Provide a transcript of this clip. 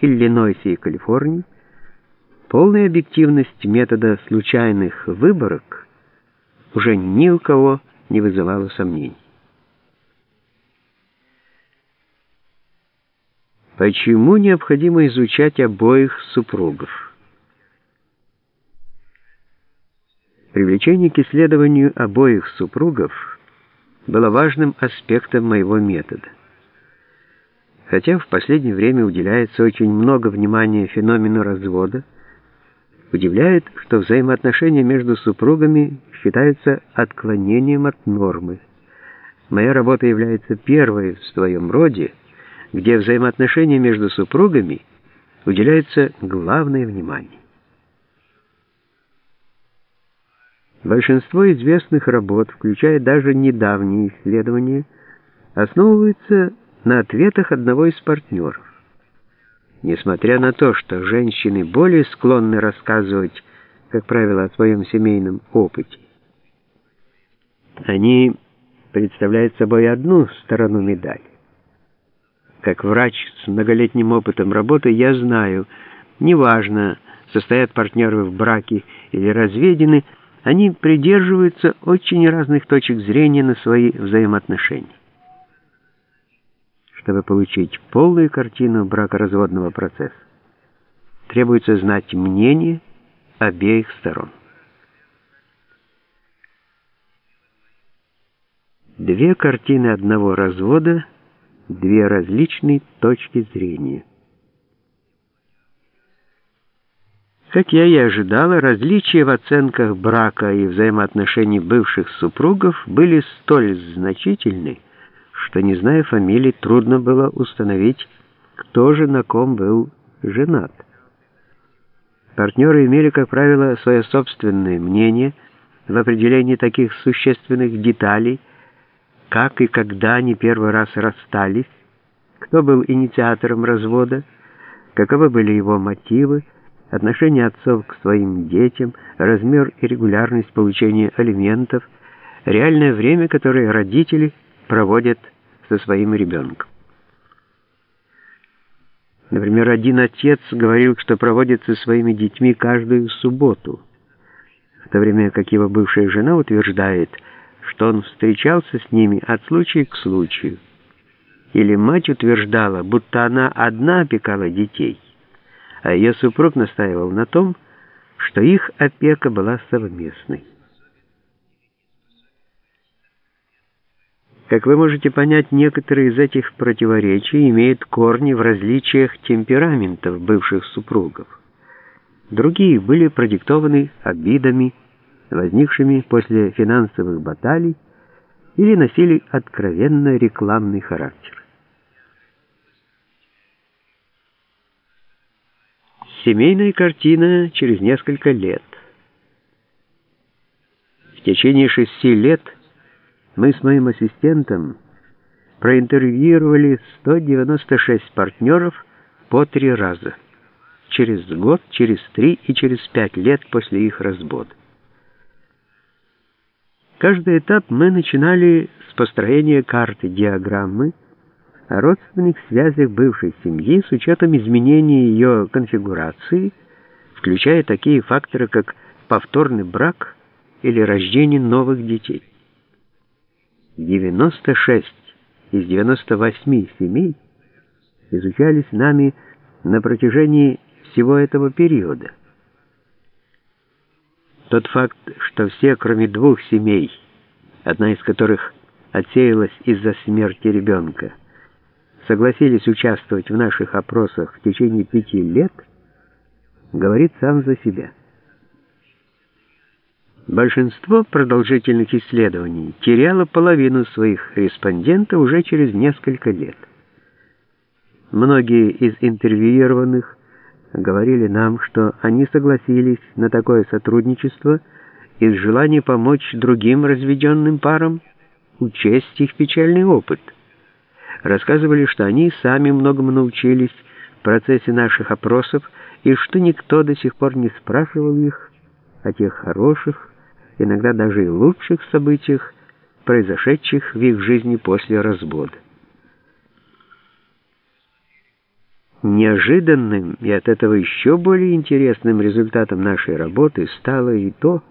Иллинойсе и Калифорнии, полная объективность метода случайных выборок уже ни у кого не вызывала сомнений. Почему необходимо изучать обоих супругов? Привлечение к исследованию обоих супругов было важным аспектом моего метода. Хотя в последнее время уделяется очень много внимания феномену развода, удивляет, что взаимоотношения между супругами считаются отклонением от нормы. Моя работа является первой в своем роде, где взаимоотношения между супругами уделяется главное внимание. Большинство известных работ, включая даже недавние исследования, основываются на ответах одного из партнеров. Несмотря на то, что женщины более склонны рассказывать, как правило, о своем семейном опыте, они представляют собой одну сторону медали. Как врач с многолетним опытом работы я знаю, неважно, состоят партнеры в браке или разведены, они придерживаются очень разных точек зрения на свои взаимоотношения. Чтобы получить полную картину бракоразводного процесса, требуется знать мнение обеих сторон. Две картины одного развода, две различные точки зрения. Как я и ожидала, различия в оценках брака и взаимоотношений бывших супругов были столь значительны, что, не зная фамилий, трудно было установить, кто же на ком был женат. Партнеры имели, как правило, свое собственное мнение в определении таких существенных деталей, как и когда они первый раз расстались, кто был инициатором развода, каковы были его мотивы, отношение отцов к своим детям, размер и регулярность получения алиментов, реальное время, которое родители проводят со своим ребенком. Например, один отец говорил, что проводит со своими детьми каждую субботу, в то время как его бывшая жена утверждает, что он встречался с ними от случая к случаю. Или мать утверждала, будто она одна опекала детей а ее супруг настаивал на том, что их опека была совместной. Как вы можете понять, некоторые из этих противоречий имеют корни в различиях темпераментов бывших супругов. Другие были продиктованы обидами, возникшими после финансовых баталий, или носили откровенно рекламный характер. Семейная картина через несколько лет. В течение шести лет мы с моим ассистентом проинтервьюировали 196 партнеров по три раза. Через год, через три и через пять лет после их развода. Каждый этап мы начинали с построения карты диаграммы, о родственных связях бывшей семьи с учетом изменения ее конфигурации, включая такие факторы, как повторный брак или рождение новых детей. 96 из 98 семей изучались нами на протяжении всего этого периода. Тот факт, что все, кроме двух семей, одна из которых отсеялась из-за смерти ребенка, согласились участвовать в наших опросах в течение пяти лет, говорит сам за себя. Большинство продолжительных исследований теряло половину своих респондентов уже через несколько лет. Многие из интервьюированных говорили нам, что они согласились на такое сотрудничество из желания помочь другим разведенным парам учесть их печальный опыт – рассказывали, что они сами многому научились в процессе наших опросов и что никто до сих пор не спрашивал их о тех хороших, иногда даже и лучших событиях, произошедших в их жизни после развода. Неожиданным и от этого еще более интересным результатом нашей работы стало и то,